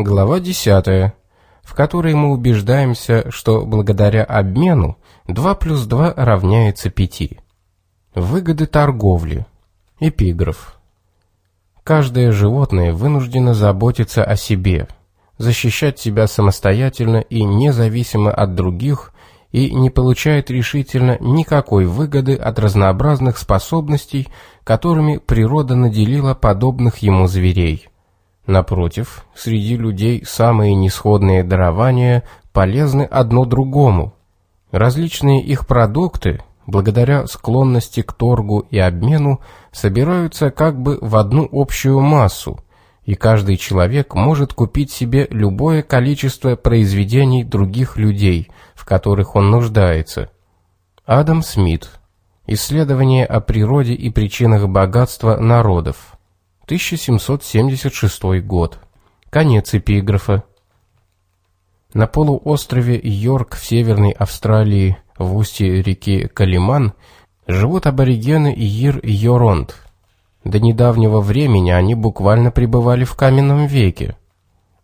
Глава 10, в которой мы убеждаемся, что благодаря обмену 2 плюс 2 равняется 5. Выгоды торговли. Эпиграф. Каждое животное вынуждено заботиться о себе, защищать себя самостоятельно и независимо от других и не получает решительно никакой выгоды от разнообразных способностей, которыми природа наделила подобных ему зверей. Напротив, среди людей самые несходные дарования полезны одно другому. Различные их продукты, благодаря склонности к торгу и обмену, собираются как бы в одну общую массу, и каждый человек может купить себе любое количество произведений других людей, в которых он нуждается. Адам Смит. Исследование о природе и причинах богатства народов. 1776 год. Конец эпиграфа. На полуострове Йорк в Северной Австралии, в устье реки Калиман, живут аборигены Йир-Йоронт. До недавнего времени они буквально пребывали в каменном веке.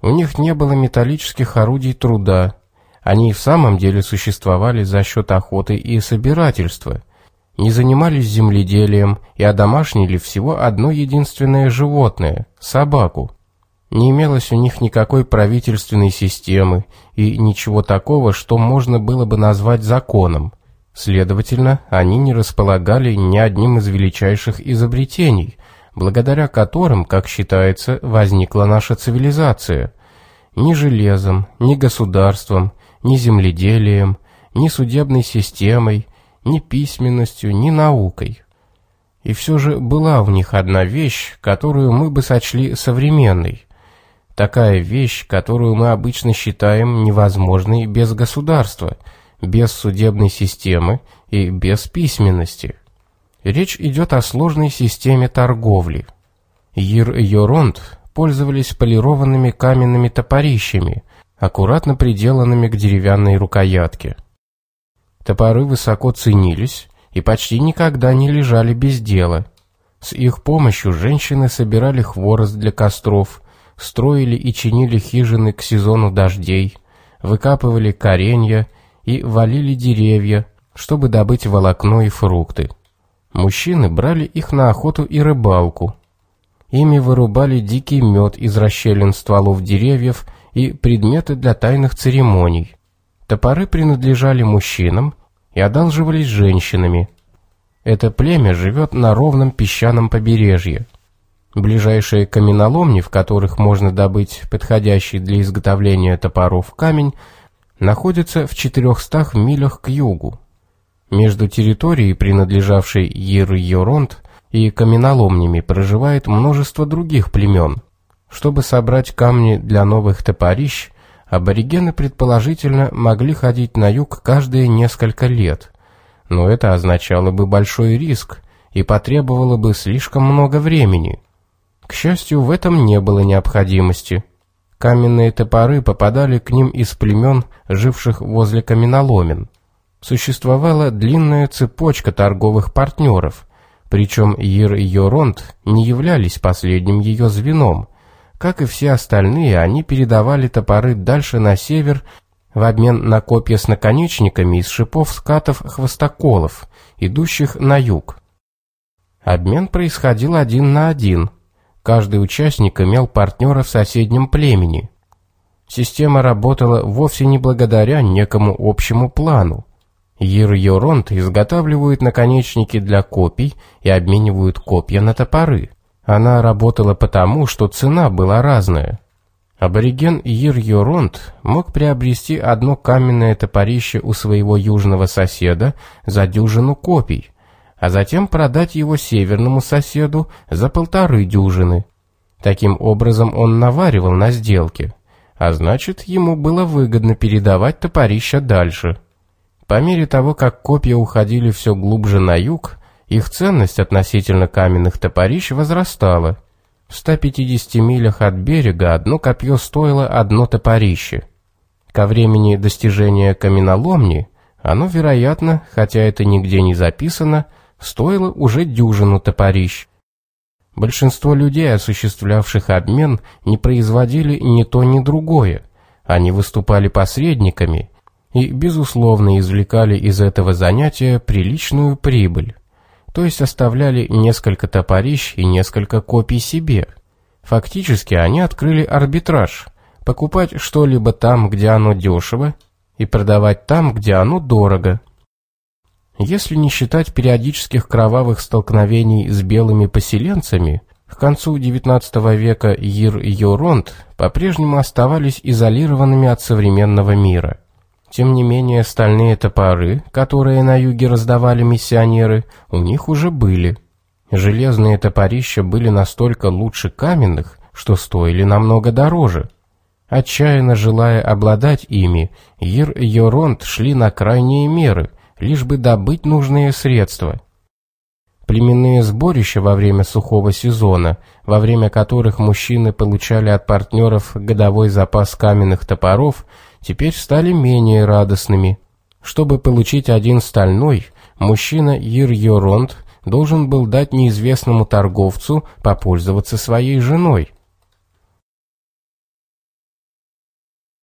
У них не было металлических орудий труда. Они в самом деле существовали за счет охоты и собирательства – не занимались земледелием и одомашнили всего одно единственное животное – собаку. Не имелось у них никакой правительственной системы и ничего такого, что можно было бы назвать законом. Следовательно, они не располагали ни одним из величайших изобретений, благодаря которым, как считается, возникла наша цивилизация. Ни железом, ни государством, ни земледелием, ни судебной системой – ни письменностью, ни наукой. И все же была в них одна вещь, которую мы бы сочли современной. Такая вещь, которую мы обычно считаем невозможной без государства, без судебной системы и без письменности. Речь идет о сложной системе торговли. Йир и Йоронт пользовались полированными каменными топорищами, аккуратно приделанными к деревянной рукоятке. Топоры высоко ценились и почти никогда не лежали без дела. С их помощью женщины собирали хворост для костров, строили и чинили хижины к сезону дождей, выкапывали коренья и валили деревья, чтобы добыть волокно и фрукты. Мужчины брали их на охоту и рыбалку. Ими вырубали дикий мед из расщелин стволов деревьев и предметы для тайных церемоний. Топоры принадлежали мужчинам и одалживались женщинами. Это племя живет на ровном песчаном побережье. Ближайшие каменоломни, в которых можно добыть подходящий для изготовления топоров камень, находятся в 400 милях к югу. Между территорией, принадлежавшей Ер-Йоронт, и каменоломнями проживает множество других племен. Чтобы собрать камни для новых топорищ, аборигены предположительно могли ходить на юг каждые несколько лет, но это означало бы большой риск и потребовало бы слишком много времени. К счастью, в этом не было необходимости. Каменные топоры попадали к ним из племен, живших возле каменоломен. Существовала длинная цепочка торговых партнеров, причем Йир и Йоронт не являлись последним ее звеном – как и все остальные, они передавали топоры дальше на север в обмен на копья с наконечниками из шипов скатов хвостоколов, идущих на юг. Обмен происходил один на один. Каждый участник имел партнера в соседнем племени. Система работала вовсе не благодаря некому общему плану. Йир-Йоронт изготавливают наконечники для копий и обменивают копья на топоры. Она работала потому, что цена была разная. Абориген Йир-Йоронт мог приобрести одно каменное топорище у своего южного соседа за дюжину копий, а затем продать его северному соседу за полторы дюжины. Таким образом он наваривал на сделке, а значит, ему было выгодно передавать топорища дальше. По мере того, как копья уходили все глубже на юг, их ценность относительно каменных топорищ возрастала. В 150 милях от берега одно копье стоило одно топорище. Ко времени достижения каменоломни оно, вероятно, хотя это нигде не записано, стоило уже дюжину топорищ. Большинство людей, осуществлявших обмен, не производили ни то, ни другое. Они выступали посредниками и, безусловно, извлекали из этого занятия приличную прибыль. То есть оставляли несколько топорищ и несколько копий себе. Фактически они открыли арбитраж. Покупать что-либо там, где оно дешево, и продавать там, где оно дорого. Если не считать периодических кровавых столкновений с белыми поселенцами, к концу XIX века Ир и Йоронт по-прежнему оставались изолированными от современного мира. Тем не менее, стальные топоры, которые на юге раздавали миссионеры, у них уже были. Железные топорища были настолько лучше каменных, что стоили намного дороже. Отчаянно желая обладать ими, Ир и Йоронт шли на крайние меры – лишь бы добыть нужные средства. Племенные сборища во время сухого сезона, во время которых мужчины получали от партнеров годовой запас каменных топоров, теперь стали менее радостными. Чтобы получить один стальной, мужчина Ир-Йоронт должен был дать неизвестному торговцу попользоваться своей женой.